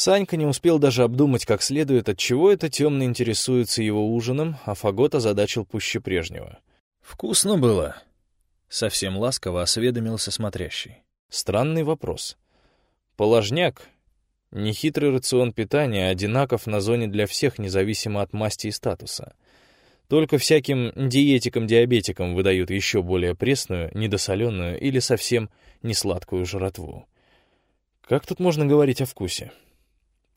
Санька не успел даже обдумать как следует, от чего это темно интересуется его ужином, а Фагот озадачил пуще прежнего. «Вкусно было?» — совсем ласково осведомился смотрящий. Странный вопрос. Положняк, нехитрый рацион питания, одинаков на зоне для всех, независимо от масти и статуса. Только всяким диетикам-диабетикам выдают еще более пресную, недосоленную или совсем несладкую жратву. Как тут можно говорить о вкусе?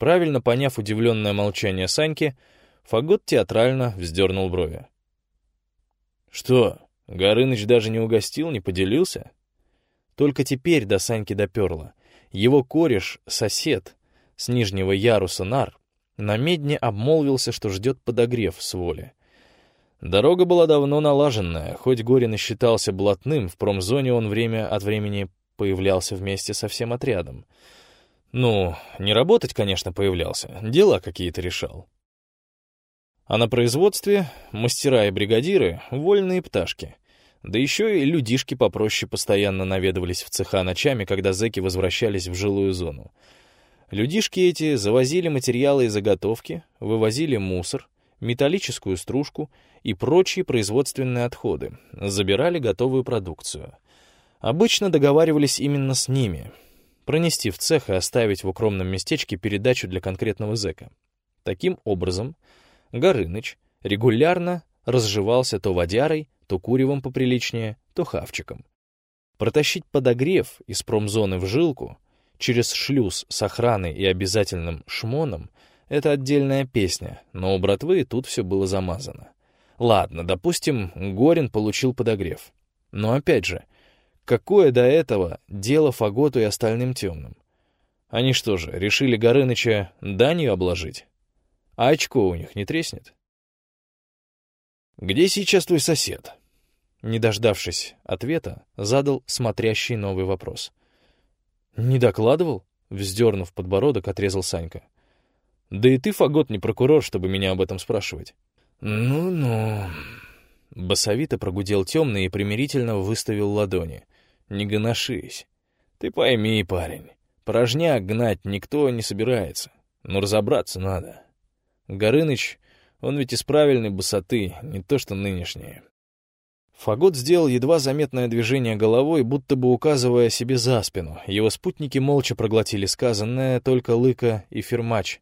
Правильно поняв удивленное молчание Саньки, Фагот театрально вздернул брови. «Что, Горыныч даже не угостил, не поделился?» Только теперь до Саньки доперло. Его кореш, сосед, с нижнего яруса нар, на медне обмолвился, что ждет подогрев с воли. Дорога была давно налаженная, хоть Горин и считался блатным, в промзоне он время от времени появлялся вместе со всем отрядом — ну, не работать, конечно, появлялся, дела какие-то решал. А на производстве мастера и бригадиры — вольные пташки. Да еще и людишки попроще постоянно наведывались в цеха ночами, когда зэки возвращались в жилую зону. Людишки эти завозили материалы и заготовки, вывозили мусор, металлическую стружку и прочие производственные отходы, забирали готовую продукцию. Обычно договаривались именно с ними — пронести в цех и оставить в укромном местечке передачу для конкретного зэка. Таким образом, Горыныч регулярно разживался то водярой, то куревом поприличнее, то хавчиком. Протащить подогрев из промзоны в жилку через шлюз с охраной и обязательным шмоном — это отдельная песня, но у братвы тут все было замазано. Ладно, допустим, Горин получил подогрев. Но опять же, Какое до этого дело Фаготу и остальным темным? Они что же, решили Горыныча данью обложить? А очко у них не треснет? «Где сейчас твой сосед?» Не дождавшись ответа, задал смотрящий новый вопрос. «Не докладывал?» — вздернув подбородок, отрезал Санька. «Да и ты, Фагот, не прокурор, чтобы меня об этом спрашивать». «Ну-ну...» Басовито прогудел темный и примирительно выставил ладони не гоношись. Ты пойми, парень, порожняк гнать никто не собирается, но разобраться надо. Горыныч, он ведь из правильной босоты, не то что нынешние. Фагот сделал едва заметное движение головой, будто бы указывая себе за спину. Его спутники молча проглотили сказанное, только Лыка и Фермач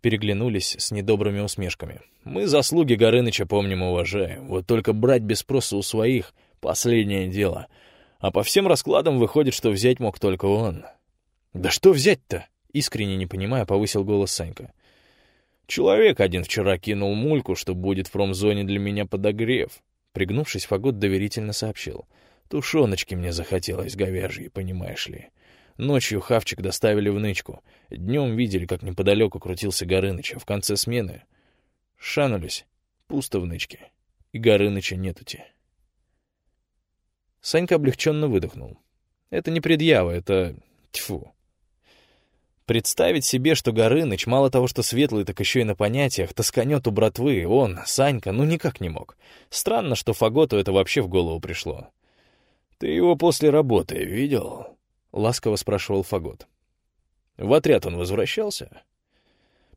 переглянулись с недобрыми усмешками. «Мы заслуги Горыныча помним и уважаем. Вот только брать без спроса у своих — последнее дело. А по всем раскладам выходит, что взять мог только он. «Да что взять-то?» — искренне не понимая, повысил голос Санька. «Человек один вчера кинул мульку, что будет в промзоне для меня подогрев». Пригнувшись, Фагот доверительно сообщил. «Тушеночки мне захотелось говяжьи, понимаешь ли. Ночью хавчик доставили в нычку. Днем видели, как неподалеку крутился Горыныч, а в конце смены шанулись. Пусто в нычке. И Горыныча нетути». Санька облегченно выдохнул. Это не предъява, это... Тьфу. Представить себе, что Горыныч, мало того, что светлый, так еще и на понятиях, тосканет у братвы, он, Санька, ну никак не мог. Странно, что Фаготу это вообще в голову пришло. «Ты его после работы видел?» — ласково спрашивал Фагот. «В отряд он возвращался?»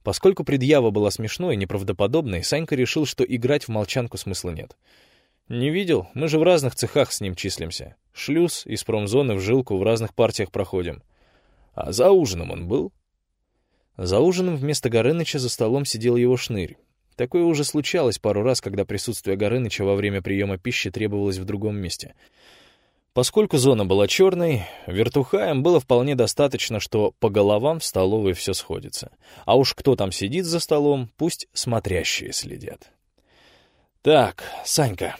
Поскольку предъява была смешной и неправдоподобной, Санька решил, что играть в молчанку смысла нет — «Не видел? Мы же в разных цехах с ним числимся. Шлюз из промзоны в жилку в разных партиях проходим. А за ужином он был?» За ужином вместо Горыныча за столом сидел его шнырь. Такое уже случалось пару раз, когда присутствие Горыныча во время приема пищи требовалось в другом месте. Поскольку зона была черной, вертухаем было вполне достаточно, что по головам в столовой все сходится. А уж кто там сидит за столом, пусть смотрящие следят. «Так, Санька»,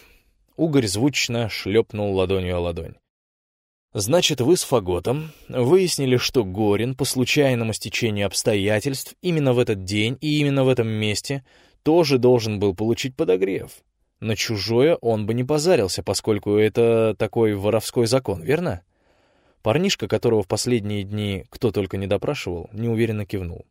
Угорь звучно шлепнул ладонью о ладонь. «Значит, вы с Фаготом выяснили, что Горин по случайному стечению обстоятельств именно в этот день и именно в этом месте тоже должен был получить подогрев. На чужое он бы не позарился, поскольку это такой воровской закон, верно?» Парнишка, которого в последние дни кто только не допрашивал, неуверенно кивнул.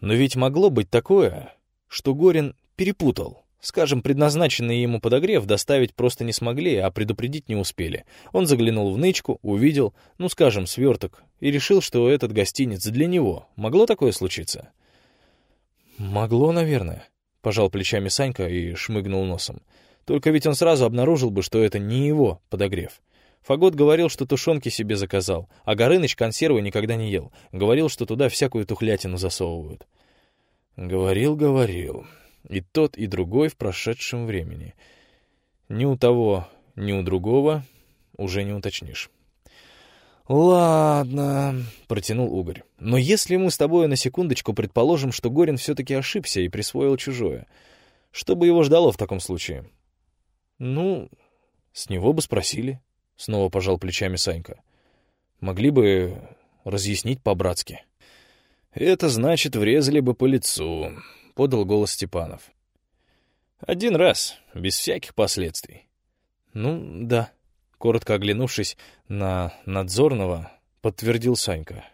«Но ведь могло быть такое, что Горин перепутал Скажем, предназначенный ему подогрев доставить просто не смогли, а предупредить не успели. Он заглянул в нычку, увидел, ну, скажем, сверток, и решил, что этот гостиниц для него. Могло такое случиться? Могло, наверное. Пожал плечами Санька и шмыгнул носом. Только ведь он сразу обнаружил бы, что это не его подогрев. Фагот говорил, что тушенки себе заказал, а Горыныч консервы никогда не ел. Говорил, что туда всякую тухлятину засовывают. Говорил, говорил и тот, и другой в прошедшем времени. Ни у того, ни у другого уже не уточнишь. «Ладно», — протянул Угорь. «Но если мы с тобой на секундочку предположим, что Горин все-таки ошибся и присвоил чужое, что бы его ждало в таком случае?» «Ну, с него бы спросили», — снова пожал плечами Санька. «Могли бы разъяснить по-братски». «Это значит, врезали бы по лицу», подал голос Степанов. «Один раз, без всяких последствий». «Ну, да», — коротко оглянувшись на надзорного, подтвердил Санька.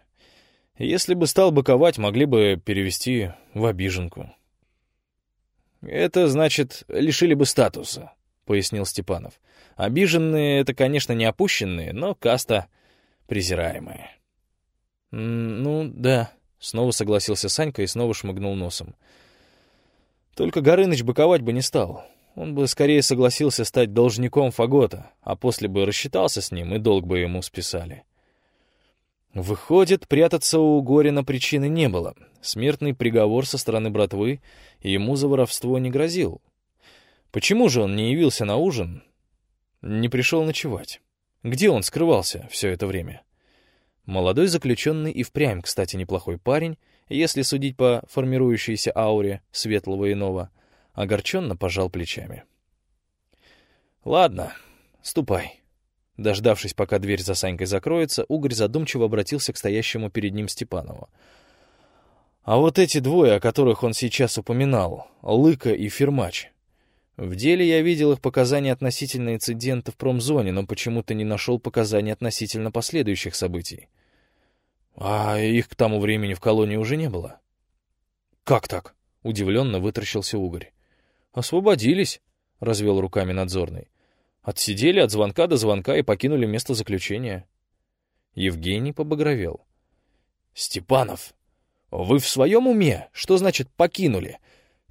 «Если бы стал быковать, могли бы перевести в обиженку». «Это значит, лишили бы статуса», — пояснил Степанов. «Обиженные — это, конечно, не опущенные, но каста презираемая». «Ну, да», — снова согласился Санька и снова шмыгнул носом. Только Горыныч быковать бы не стал. Он бы скорее согласился стать должником Фагота, а после бы рассчитался с ним, и долг бы ему списали. Выходит, прятаться у Горина причины не было. Смертный приговор со стороны братвы ему за воровство не грозил. Почему же он не явился на ужин? Не пришел ночевать. Где он скрывался все это время? Молодой заключенный и впрямь, кстати, неплохой парень, если судить по формирующейся ауре светлого иного, огорченно пожал плечами. «Ладно, ступай». Дождавшись, пока дверь за Санькой закроется, Угорь задумчиво обратился к стоящему перед ним Степанову. «А вот эти двое, о которых он сейчас упоминал, Лыка и Фермач, в деле я видел их показания относительно инцидента в промзоне, но почему-то не нашел показаний относительно последующих событий. А их к тому времени в колонии уже не было. Как так? Удивленно вытращился Угорь. Освободились, развел руками надзорный. Отсидели от звонка до звонка и покинули место заключения. Евгений побагровел. «Степанов, вы в своем уме? Что значит «покинули»,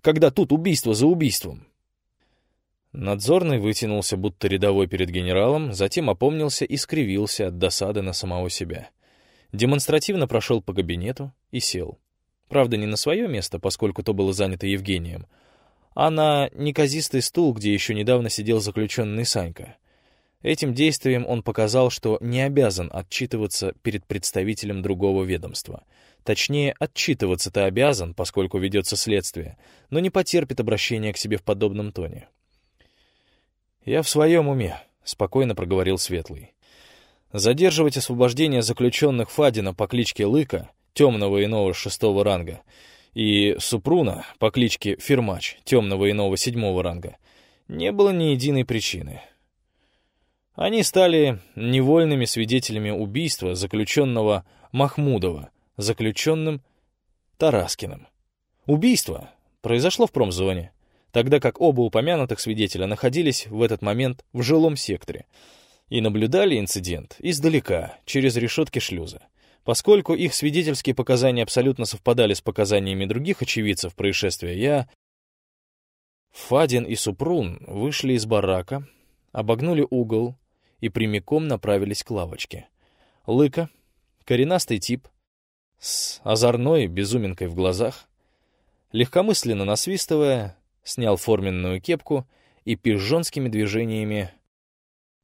когда тут убийство за убийством?» Надзорный вытянулся, будто рядовой перед генералом, затем опомнился и скривился от досады на самого себя демонстративно прошел по кабинету и сел. Правда, не на свое место, поскольку то было занято Евгением, а на неказистый стул, где еще недавно сидел заключенный Санька. Этим действием он показал, что не обязан отчитываться перед представителем другого ведомства. Точнее, отчитываться-то обязан, поскольку ведется следствие, но не потерпит обращения к себе в подобном тоне. «Я в своем уме», — спокойно проговорил Светлый. Задерживать освобождение заключенных Фадина по кличке Лыка, темного иного шестого ранга, и Супруна по кличке Фермач, темного иного седьмого ранга, не было ни единой причины. Они стали невольными свидетелями убийства заключенного Махмудова, заключенным Тараскиным. Убийство произошло в промзоне, тогда как оба упомянутых свидетеля находились в этот момент в жилом секторе — и наблюдали инцидент издалека, через решетки шлюза. Поскольку их свидетельские показания абсолютно совпадали с показаниями других очевидцев происшествия, я... Фадин и Супрун вышли из барака, обогнули угол и прямиком направились к лавочке. Лыка, коренастый тип, с озорной безуминкой в глазах, легкомысленно насвистывая, снял форменную кепку и пижонскими движениями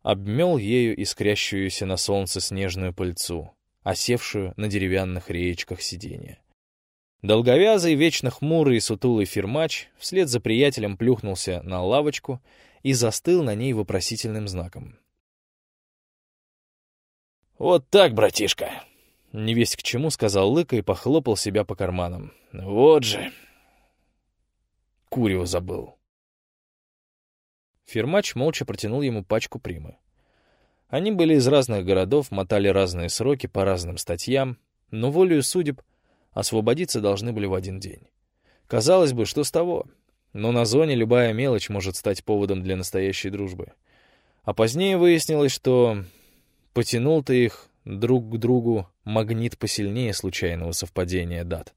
обмел ею искрящуюся на солнце снежную пыльцу, осевшую на деревянных реечках сиденья. Долговязый, вечно хмурый и сутулый фермач вслед за приятелем плюхнулся на лавочку и застыл на ней вопросительным знаком. «Вот так, братишка!» — невесть к чему сказал Лыка и похлопал себя по карманам. «Вот же!» Курио забыл. Фермач молча протянул ему пачку примы. Они были из разных городов, мотали разные сроки по разным статьям, но волею судеб освободиться должны были в один день. Казалось бы, что с того? Но на зоне любая мелочь может стать поводом для настоящей дружбы. А позднее выяснилось, что потянул-то их друг к другу магнит посильнее случайного совпадения дат.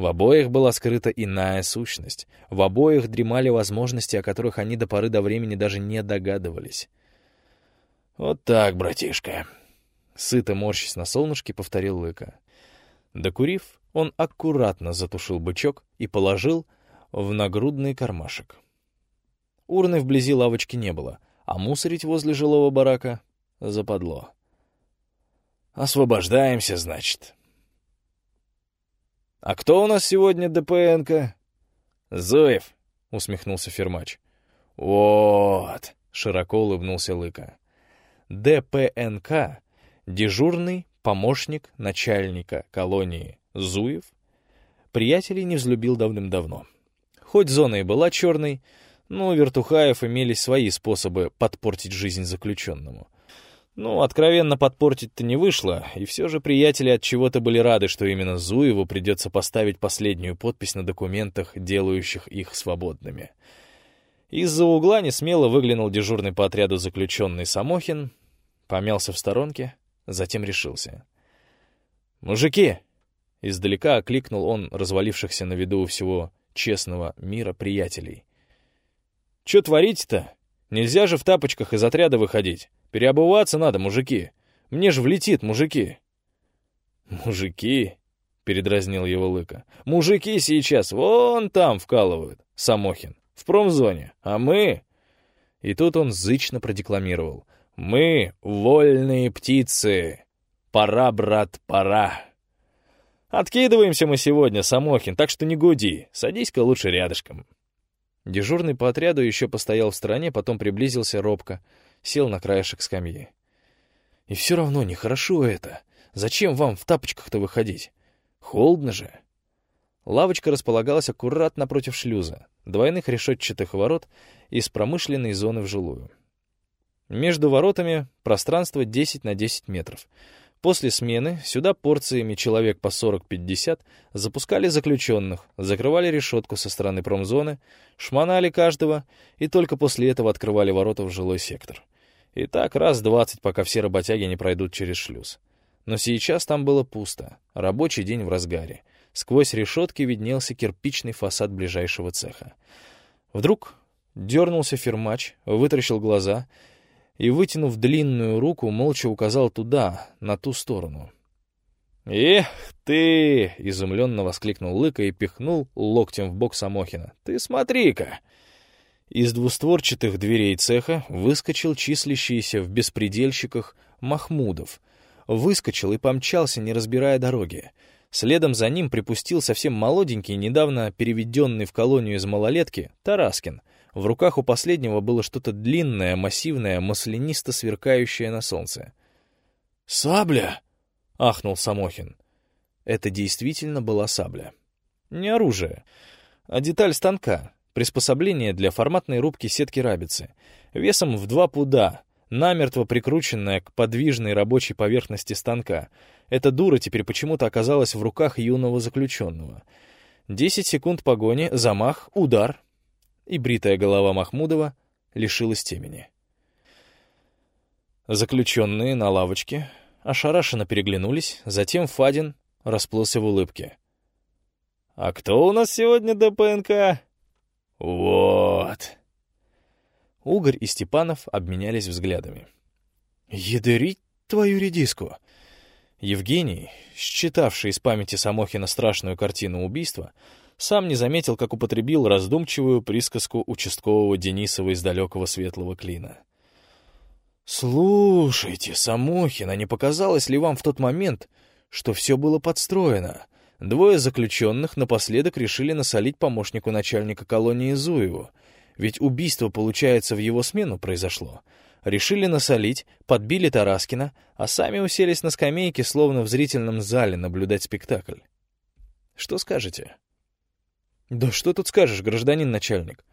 В обоих была скрыта иная сущность. В обоих дремали возможности, о которых они до поры до времени даже не догадывались. «Вот так, братишка!» Сыто морщись на солнышке, повторил Лыка. Докурив, он аккуратно затушил бычок и положил в нагрудный кармашек. Урны вблизи лавочки не было, а мусорить возле жилого барака западло. «Освобождаемся, значит», «А кто у нас сегодня ДПНК?» «Зуев», — усмехнулся Фермач. «Вот», — широко улыбнулся Лыка. ДПНК — дежурный помощник начальника колонии Зуев. Приятелей не взлюбил давным-давно. Хоть зона и была черной, но у вертухаев имелись свои способы подпортить жизнь заключенному — ну, откровенно подпортить-то не вышло, и все же приятели от чего-то были рады, что именно Зуеву придется поставить последнюю подпись на документах, делающих их свободными. Из-за угла несмело выглянул дежурный по отряду заключенный Самохин, помялся в сторонке, затем решился. «Мужики!» — издалека окликнул он развалившихся на виду у всего честного мира приятелей. «Чё творите-то? Нельзя же в тапочках из отряда выходить. Переобуваться надо, мужики. Мне же влетит, мужики. Мужики? Передразнил его Лыка. Мужики сейчас вон там вкалывают, Самохин, в промзоне. А мы... И тут он зычно продекламировал. «Мы — вольные птицы! Пора, брат, пора!» «Откидываемся мы сегодня, Самохин, так что не гуди. Садись-ка лучше рядышком». Дежурный по отряду еще постоял в стороне, потом приблизился робко — сел на краешек скамьи. «И все равно нехорошо это. Зачем вам в тапочках-то выходить? Холодно же». Лавочка располагалась аккуратно напротив шлюза, двойных решетчатых ворот из промышленной зоны в жилую. Между воротами пространство 10 на 10 метров. После смены сюда порциями человек по 40-50 запускали заключенных, закрывали решетку со стороны промзоны, шмонали каждого и только после этого открывали ворота в жилой сектор. И так раз двадцать, пока все работяги не пройдут через шлюз. Но сейчас там было пусто, рабочий день в разгаре. Сквозь решетки виднелся кирпичный фасад ближайшего цеха. Вдруг дернулся фермач, вытаращил глаза и, вытянув длинную руку, молча указал туда, на ту сторону. «Эх ты!» — изумленно воскликнул Лыка и пихнул локтем в бок Самохина. «Ты смотри-ка!» Из двустворчатых дверей цеха выскочил числящийся в беспредельщиках Махмудов. Выскочил и помчался, не разбирая дороги. Следом за ним припустил совсем молоденький, недавно переведенный в колонию из малолетки, Тараскин. В руках у последнего было что-то длинное, массивное, маслянисто сверкающее на солнце. «Сабля!» — ахнул Самохин. Это действительно была сабля. Не оружие, а деталь станка, Приспособление для форматной рубки сетки рабицы. Весом в два пуда, намертво прикрученная к подвижной рабочей поверхности станка. Эта дура теперь почему-то оказалась в руках юного заключенного. Десять секунд погони, замах, удар. И бритая голова Махмудова лишилась темени. Заключенные на лавочке ошарашенно переглянулись, затем Фадин расплылся в улыбке. «А кто у нас сегодня ДПНК?» «Вот!» Угорь и Степанов обменялись взглядами. «Ядырить твою редиску!» Евгений, считавший из памяти Самохина страшную картину убийства, сам не заметил, как употребил раздумчивую присказку участкового Денисова из далекого светлого клина. «Слушайте, Самохин, а не показалось ли вам в тот момент, что все было подстроено?» Двое заключенных напоследок решили насолить помощнику начальника колонии Зуеву, ведь убийство, получается, в его смену произошло. Решили насолить, подбили Тараскина, а сами уселись на скамейке, словно в зрительном зале, наблюдать спектакль. Что скажете? Да что тут скажешь, гражданин начальник?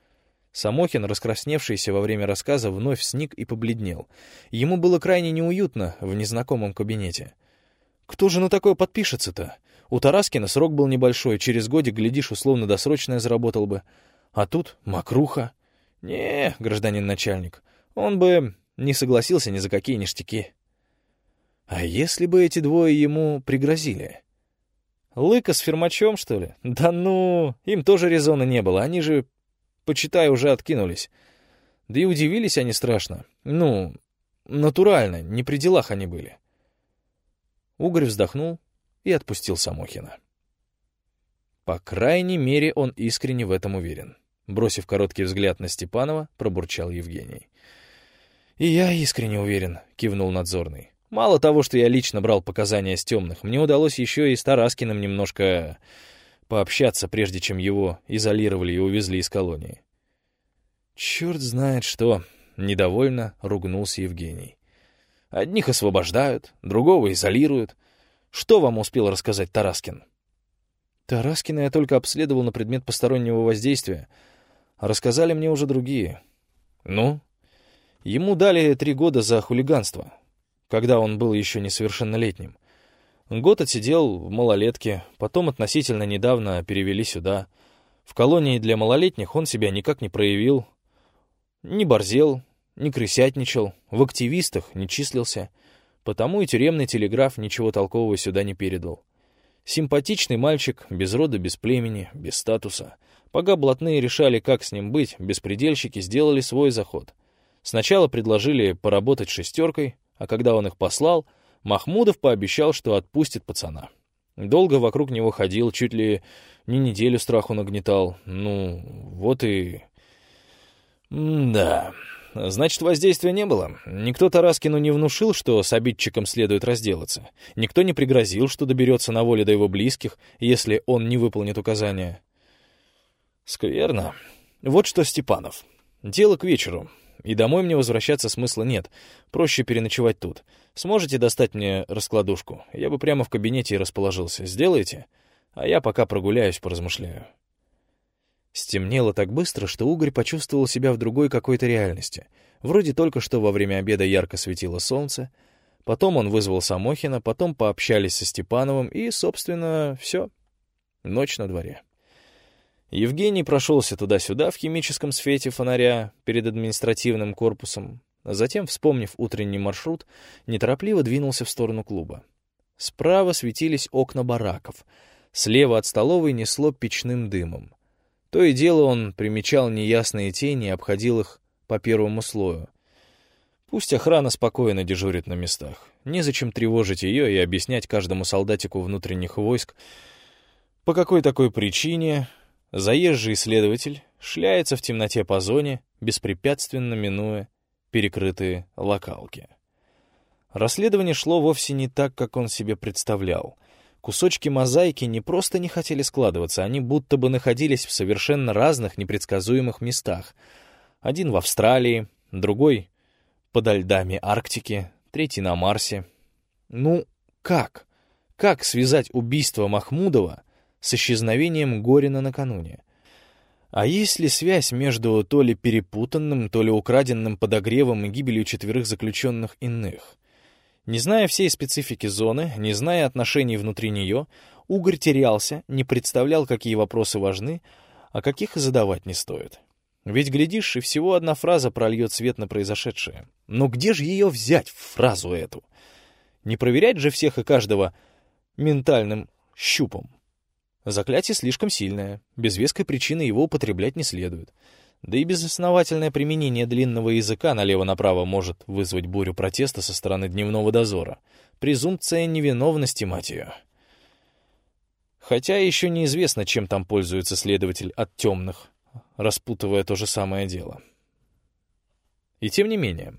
Самохин, раскрасневшийся во время рассказа, вновь сник и побледнел. Ему было крайне неуютно в незнакомом кабинете. Кто же на такое подпишется-то? У Тараскина срок был небольшой, через годик, глядишь, условно-досрочное заработал бы. А тут мокруха. Не, гражданин начальник, он бы не согласился ни за какие ништяки. А если бы эти двое ему пригрозили? Лыка с фермачом, что ли? Да ну, им тоже резона не было, они же, почитай, уже откинулись. Да и удивились они страшно. Ну, натурально, не при делах они были. Угорь вздохнул и отпустил Самохина. По крайней мере, он искренне в этом уверен. Бросив короткий взгляд на Степанова, пробурчал Евгений. «И я искренне уверен», — кивнул надзорный. Мало того, что я лично брал показания с темных, мне удалось еще и с Тараскиным немножко пообщаться, прежде чем его изолировали и увезли из колонии. Черт знает что, недовольно ругнулся Евгений. Одних освобождают, другого изолируют. Что вам успел рассказать Тараскин? Тараскина я только обследовал на предмет постороннего воздействия, рассказали мне уже другие. Ну? Ему дали три года за хулиганство, когда он был еще несовершеннолетним. Год отсидел в малолетке, потом относительно недавно перевели сюда. В колонии для малолетних он себя никак не проявил, не борзел, не крысятничал, в активистах не числился, потому и тюремный телеграф ничего толкового сюда не передал. Симпатичный мальчик, без рода, без племени, без статуса. Пока блатные решали, как с ним быть, беспредельщики сделали свой заход. Сначала предложили поработать шестеркой, а когда он их послал, Махмудов пообещал, что отпустит пацана. Долго вокруг него ходил, чуть ли не неделю страху нагнетал. Ну, вот и... М да, значит, воздействия не было. Никто Тараскину не внушил, что с обидчиком следует разделаться. Никто не пригрозил, что доберется на воле до его близких, если он не выполнит указания. Скверно. Вот что, Степанов. Дело к вечеру и домой мне возвращаться смысла нет. Проще переночевать тут. Сможете достать мне раскладушку? Я бы прямо в кабинете и расположился. Сделаете? А я пока прогуляюсь, поразмышляю». Стемнело так быстро, что Угорь почувствовал себя в другой какой-то реальности. Вроде только что во время обеда ярко светило солнце, потом он вызвал Самохина, потом пообщались со Степановым, и, собственно, все. Ночь на дворе. Евгений прошелся туда-сюда в химическом свете фонаря перед административным корпусом, а затем, вспомнив утренний маршрут, неторопливо двинулся в сторону клуба. Справа светились окна бараков, слева от столовой несло печным дымом. То и дело он примечал неясные тени и обходил их по первому слою. Пусть охрана спокойно дежурит на местах. Незачем тревожить ее и объяснять каждому солдатику внутренних войск, по какой такой причине Заезжий следователь шляется в темноте по зоне, беспрепятственно минуя перекрытые локалки. Расследование шло вовсе не так, как он себе представлял. Кусочки мозаики не просто не хотели складываться, они будто бы находились в совершенно разных непредсказуемых местах. Один в Австралии, другой подо льдами Арктики, третий на Марсе. Ну, как? Как связать убийство Махмудова с исчезновением Горина накануне. А есть ли связь между то ли перепутанным, то ли украденным подогревом и гибелью четверых заключенных иных? Не зная всей специфики зоны, не зная отношений внутри нее, Угорь терялся, не представлял, какие вопросы важны, а каких и задавать не стоит. Ведь, глядишь, и всего одна фраза прольет свет на произошедшее. Но где же ее взять, фразу эту? Не проверять же всех и каждого ментальным щупом. Заклятие слишком сильное, без веской причины его употреблять не следует. Да и безосновательное применение длинного языка налево-направо может вызвать бурю протеста со стороны дневного дозора. Презумпция невиновности, мать ее. Хотя еще неизвестно, чем там пользуется следователь от темных, распутывая то же самое дело. И тем не менее,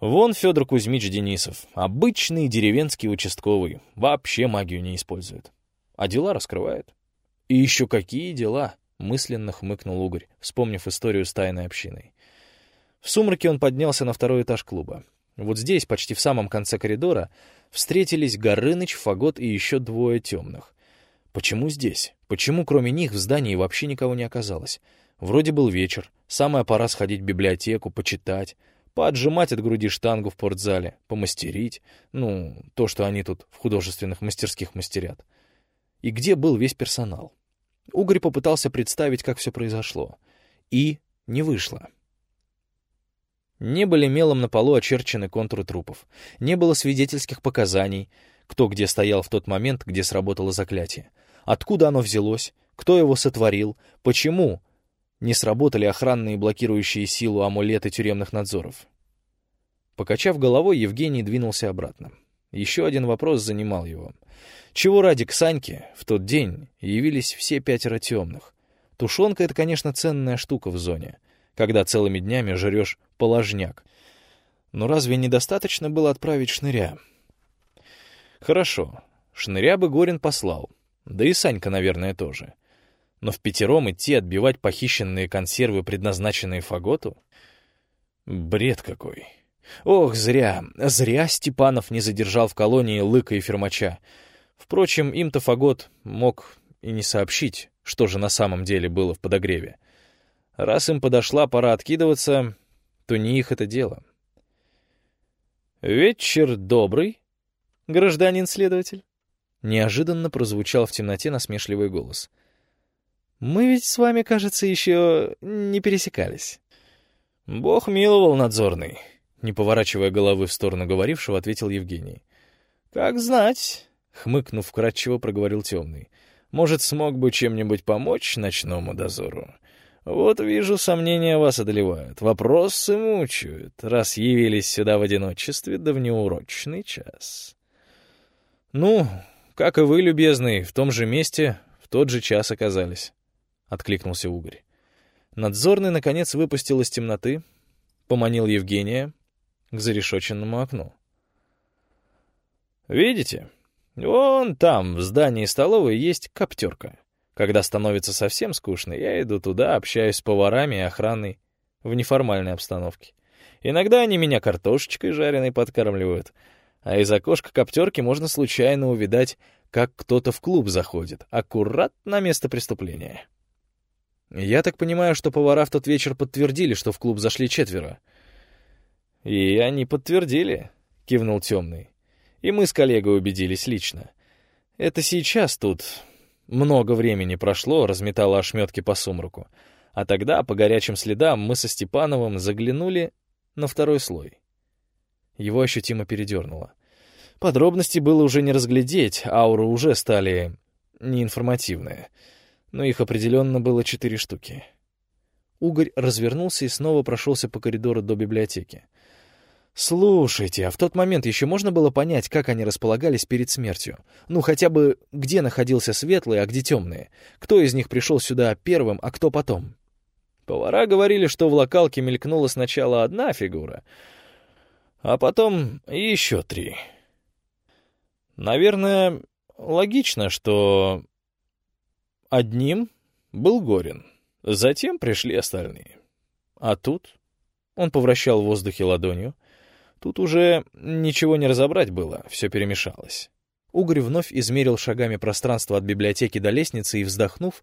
вон Федор Кузьмич Денисов, обычный деревенский участковый, вообще магию не использует а дела раскрывает. И еще какие дела, мысленно хмыкнул Угорь, вспомнив историю с тайной общиной. В сумраке он поднялся на второй этаж клуба. Вот здесь, почти в самом конце коридора, встретились Горыныч, Фагот и еще двое темных. Почему здесь? Почему кроме них в здании вообще никого не оказалось? Вроде был вечер, самая пора сходить в библиотеку, почитать, поотжимать от груди штангу в портзале, помастерить, ну, то, что они тут в художественных мастерских мастерят. И где был весь персонал? Угорь попытался представить, как все произошло. И не вышло. Не были мелом на полу очерчены контуры трупов. Не было свидетельских показаний, кто где стоял в тот момент, где сработало заклятие. Откуда оно взялось, кто его сотворил, почему не сработали охранные блокирующие силу амулеты тюремных надзоров. Покачав головой, Евгений двинулся обратно. Еще один вопрос занимал его. Чего ради к Саньке в тот день явились все пятеро темных? Тушенка — это, конечно, ценная штука в зоне, когда целыми днями жрешь положняк. Но разве недостаточно было отправить шныря? Хорошо, шныря бы Горин послал, да и Санька, наверное, тоже. Но в пятером идти отбивать похищенные консервы, предназначенные Фаготу? Бред какой. Ох, зря, зря Степанов не задержал в колонии Лыка и Фермача. Впрочем, им-то Фагот мог и не сообщить, что же на самом деле было в подогреве. Раз им подошла пора откидываться, то не их это дело. «Вечер добрый, гражданин-следователь», — неожиданно прозвучал в темноте насмешливый голос. «Мы ведь с вами, кажется, еще не пересекались». «Бог миловал, надзорный», — не поворачивая головы в сторону говорившего, ответил Евгений. «Как знать». — хмыкнув вкратчиво, проговорил темный. «Может, смог бы чем-нибудь помочь ночному дозору? Вот вижу, сомнения вас одолевают, вопросы мучают, раз явились сюда в одиночестве да в неурочный час». «Ну, как и вы, любезный, в том же месте в тот же час оказались», — откликнулся Угорь. Надзорный, наконец, выпустил из темноты, поманил Евгения к зарешоченному окну. «Видите?» Вон там, в здании столовой, есть коптерка. Когда становится совсем скучно, я иду туда, общаюсь с поварами и охраной в неформальной обстановке. Иногда они меня картошечкой жареной подкармливают, а из окошка коптерки можно случайно увидать, как кто-то в клуб заходит, аккурат на место преступления. Я так понимаю, что повара в тот вечер подтвердили, что в клуб зашли четверо. «И они подтвердили», — кивнул темный. И мы с коллегой убедились лично. Это сейчас тут много времени прошло, разметало ошметки по сумраку. А тогда, по горячим следам, мы со Степановым заглянули на второй слой. Его ощутимо передернуло. Подробностей было уже не разглядеть, ауры уже стали неинформативные. Но их определенно было четыре штуки. Угорь развернулся и снова прошелся по коридору до библиотеки. Слушайте, а в тот момент еще можно было понять, как они располагались перед смертью? Ну, хотя бы, где находился светлый, а где темные? Кто из них пришел сюда первым, а кто потом? Повара говорили, что в локалке мелькнула сначала одна фигура, а потом еще три. Наверное, логично, что одним был Горин, затем пришли остальные. А тут он повращал в воздухе ладонью, Тут уже ничего не разобрать было, все перемешалось. Угорь вновь измерил шагами пространство от библиотеки до лестницы и, вздохнув,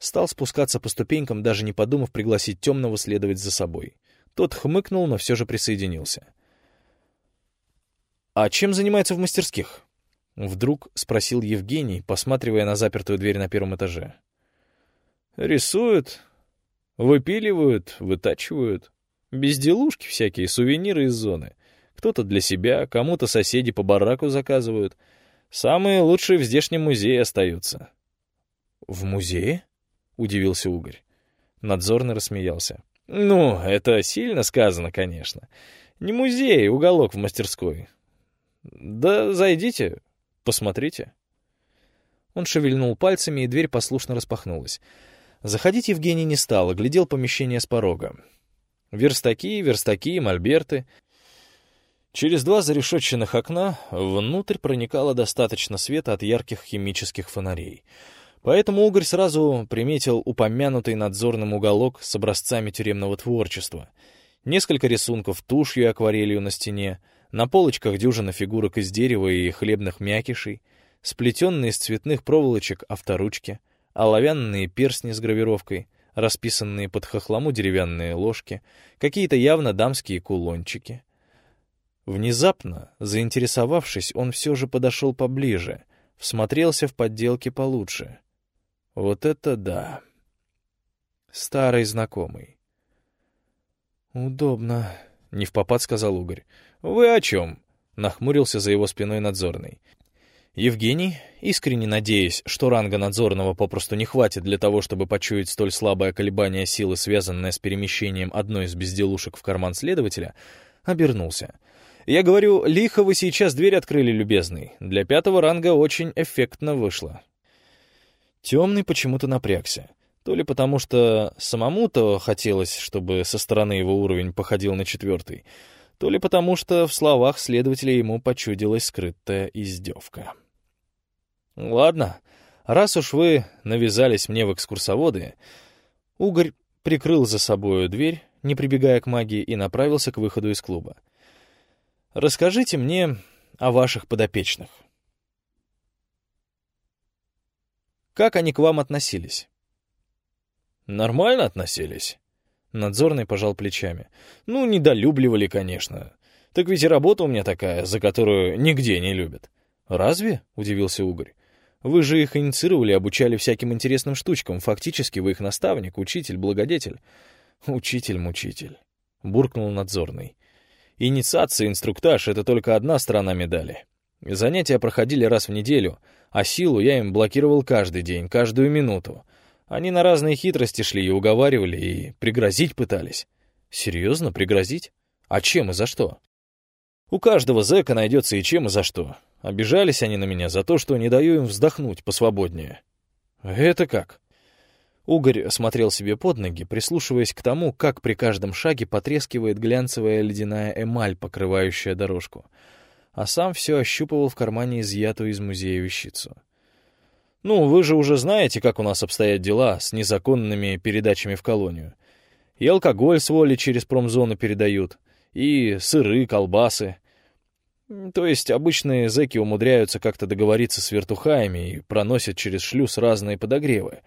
стал спускаться по ступенькам, даже не подумав пригласить темного следовать за собой. Тот хмыкнул, но все же присоединился. «А чем занимается в мастерских?» Вдруг спросил Евгений, посматривая на запертую дверь на первом этаже. «Рисуют, выпиливают, вытачивают. Безделушки всякие, сувениры из зоны. Кто-то для себя, кому-то соседи по бараку заказывают. Самые лучшие в здешнем музее остаются. «В музее?» — удивился Угорь. Надзорный рассмеялся. «Ну, это сильно сказано, конечно. Не музей, уголок в мастерской. Да зайдите, посмотрите». Он шевельнул пальцами, и дверь послушно распахнулась. Заходить Евгений не стал, глядел помещение с порога. Верстаки, верстаки, мольберты — Через два зарешетченных окна внутрь проникало достаточно света от ярких химических фонарей. Поэтому Угорь сразу приметил упомянутый надзорным уголок с образцами тюремного творчества. Несколько рисунков тушью и акварелью на стене, на полочках дюжина фигурок из дерева и хлебных мякишей, сплетенные из цветных проволочек авторучки, оловянные перстни с гравировкой, расписанные под хохлому деревянные ложки, какие-то явно дамские кулончики — Внезапно, заинтересовавшись, он все же подошел поближе, всмотрелся в подделки получше. Вот это да. Старый знакомый. «Удобно», — не в попад сказал Угорь. «Вы о чем?» — нахмурился за его спиной надзорный. Евгений, искренне надеясь, что ранга надзорного попросту не хватит для того, чтобы почуять столь слабое колебание силы, связанное с перемещением одной из безделушек в карман следователя, обернулся. «Я говорю, лихо вы сейчас дверь открыли, любезный. Для пятого ранга очень эффектно вышло». Темный почему-то напрягся. То ли потому, что самому-то хотелось, чтобы со стороны его уровень походил на четвертый, то ли потому, что в словах следователя ему почудилась скрытая издевка. «Ладно, раз уж вы навязались мне в экскурсоводы...» Угорь прикрыл за собою дверь, не прибегая к магии, и направился к выходу из клуба. «Расскажите мне о ваших подопечных. Как они к вам относились?» «Нормально относились?» Надзорный пожал плечами. «Ну, недолюбливали, конечно. Так ведь и работа у меня такая, за которую нигде не любят». «Разве?» — удивился Угорь. «Вы же их инициировали, обучали всяким интересным штучкам. Фактически вы их наставник, учитель, благодетель». «Учитель-мучитель», — буркнул надзорный. «Инициация, инструктаж — это только одна сторона медали. Занятия проходили раз в неделю, а силу я им блокировал каждый день, каждую минуту. Они на разные хитрости шли и уговаривали, и пригрозить пытались. Серьезно, пригрозить? А чем и за что? У каждого зэка найдется и чем и за что. Обижались они на меня за то, что не даю им вздохнуть посвободнее. Это как? Угорь смотрел себе под ноги, прислушиваясь к тому, как при каждом шаге потрескивает глянцевая ледяная эмаль, покрывающая дорожку. А сам все ощупывал в кармане изъятую из музея вещицу. Ну, вы же уже знаете, как у нас обстоят дела с незаконными передачами в колонию. И алкоголь с воли через промзону передают, и сыры, колбасы. То есть обычные зэки умудряются как-то договориться с вертухаями и проносят через шлюз разные подогревы.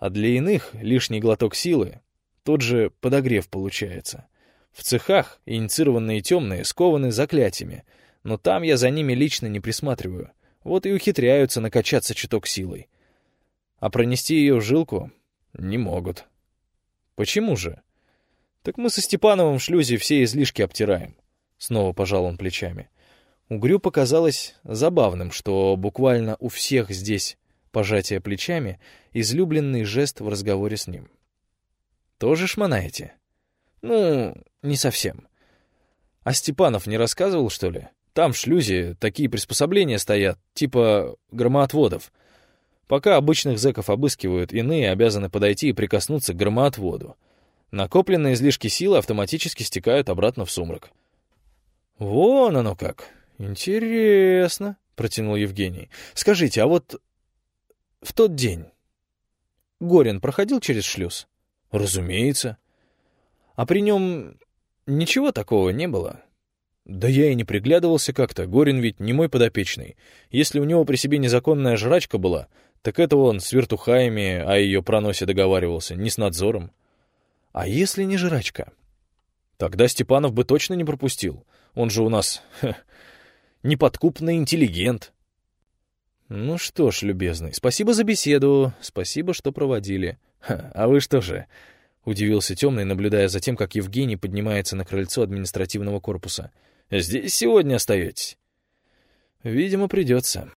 А для иных лишний глоток силы — тот же подогрев получается. В цехах инициированные темные скованы заклятиями, но там я за ними лично не присматриваю — вот и ухитряются накачаться чуток силой. А пронести ее в жилку не могут. Почему же? Так мы со Степановым в шлюзе все излишки обтираем. Снова пожал он плечами. Угрю показалось забавным, что буквально у всех здесь пожатие плечами — излюбленный жест в разговоре с ним. «Тоже шмонаете?» «Ну, не совсем. А Степанов не рассказывал, что ли? Там в шлюзе такие приспособления стоят, типа громоотводов. Пока обычных зэков обыскивают, иные обязаны подойти и прикоснуться к громоотводу. Накопленные излишки силы автоматически стекают обратно в сумрак. «Вон оно как! Интересно!» — протянул Евгений. «Скажите, а вот в тот день Горин проходил через шлюз?» «Разумеется». «А при нем ничего такого не было?» Да я и не приглядывался как-то, Горин ведь не мой подопечный. Если у него при себе незаконная жрачка была, так это он с вертухаями о ее проносе договаривался, не с надзором. А если не жрачка? Тогда Степанов бы точно не пропустил. Он же у нас ха, неподкупный интеллигент. Ну что ж, любезный, спасибо за беседу, спасибо, что проводили. А вы что же? Удивился темный, наблюдая за тем, как Евгений поднимается на крыльцо административного корпуса — Здесь сегодня остаетесь?» «Видимо, придется».